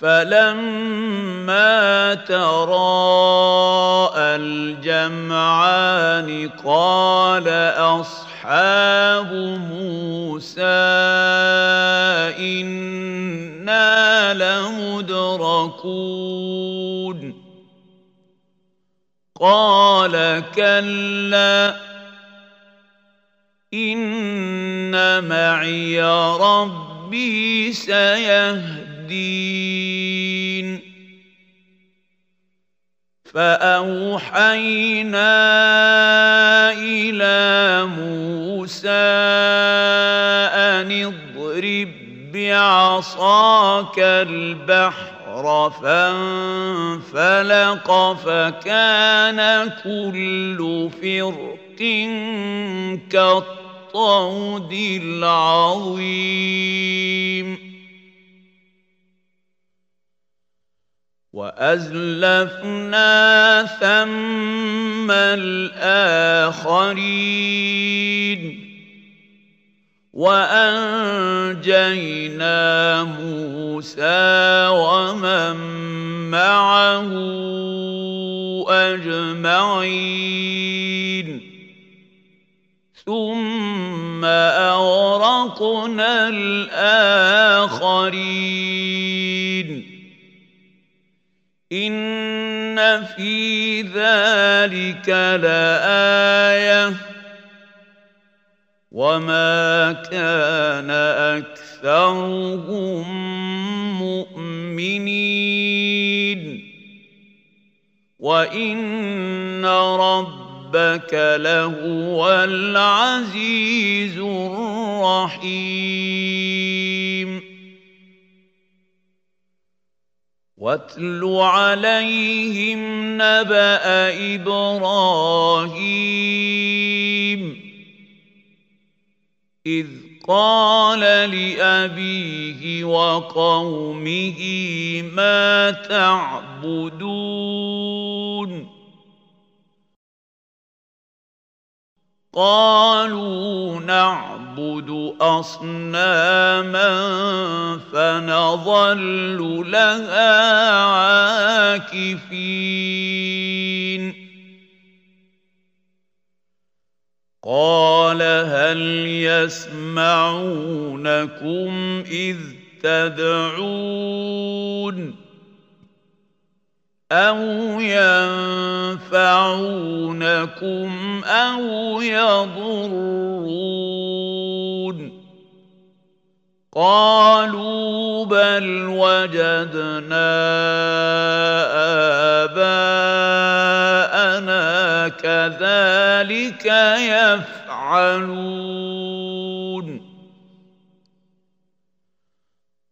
فلما تراءى الجمعان قال أصحاب موسى إنا لمدركون. قال كلا إن معي ربي سيهدين فاوحينا إلى موسى ان اضرب بعصاك البحر فانفلق فكان كل فرق كالطود العظيم وأزلفنا ثم الآخرين وأنجينا موسى ومن معه أجمعين ثم أغرقنا الآخرين ان في ذلك لايه وما كان اكثرهم مؤمنين وان ربك لهو العزيز الرحيم واتل عليهم نبأ إبراهيم إذ قال لأبيه وقومه ما تعبدون قالوا نعبد أصناما فنظل لها عاكفين. قال هل يسمعونكم إذ تدعون؟ أو ينفعونكم أو يضرون قالوا بل وجدنا آباءنا كذلك يفعلون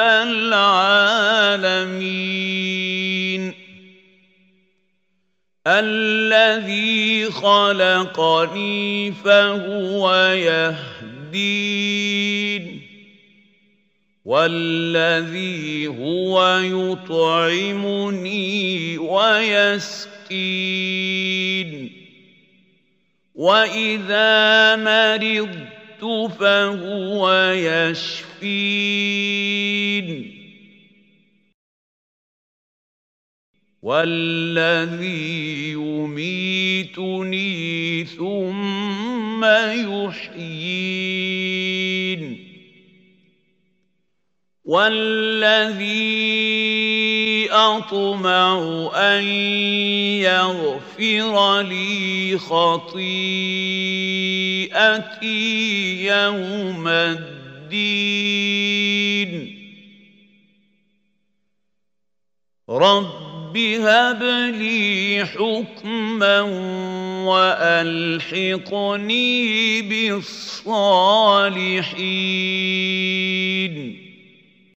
العالمين. الذي خلقني فهو يهدين. والذي هو يطعمني ويسقين. وإذا مرضت فهو يشفين. والذي يميتني ثم يحيين. والذي اطمع ان يغفر لي خطيئتي يوم الدين. رب هب لي حكما وألحقني بالصالحين.